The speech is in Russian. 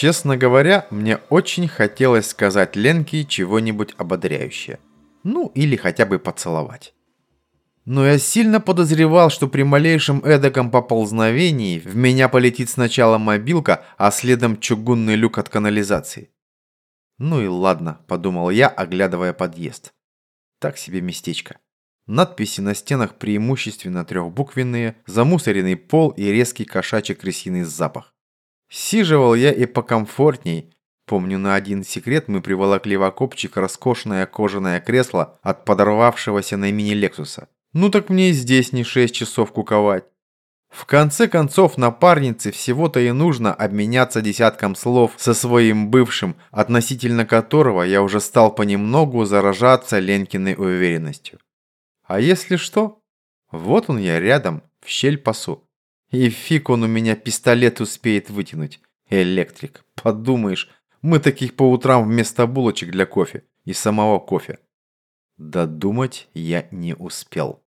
Честно говоря, мне очень хотелось сказать Ленке чего-нибудь ободряющее. Ну, или хотя бы поцеловать. Но я сильно подозревал, что при малейшем эдаком поползновении в меня полетит сначала мобилка, а следом чугунный люк от канализации. Ну и ладно, подумал я, оглядывая подъезд. Так себе местечко. Надписи на стенах преимущественно трехбуквенные, замусоренный пол и резкий кошачий крысиный запах. Сиживал я и покомфортней. Помню, на один секрет мы приволокли в окопчик роскошное кожаное кресло от подорвавшегося на имени Лексуса. Ну так мне здесь не 6 часов куковать. В конце концов, напарнице всего-то и нужно обменяться десятком слов со своим бывшим, относительно которого я уже стал понемногу заражаться Ленкиной уверенностью. А если что? Вот он я рядом, в щель пасу. И фиг он у меня пистолет успеет вытянуть. Электрик, подумаешь, мы таких по утрам вместо булочек для кофе и самого кофе. Додумать я не успел.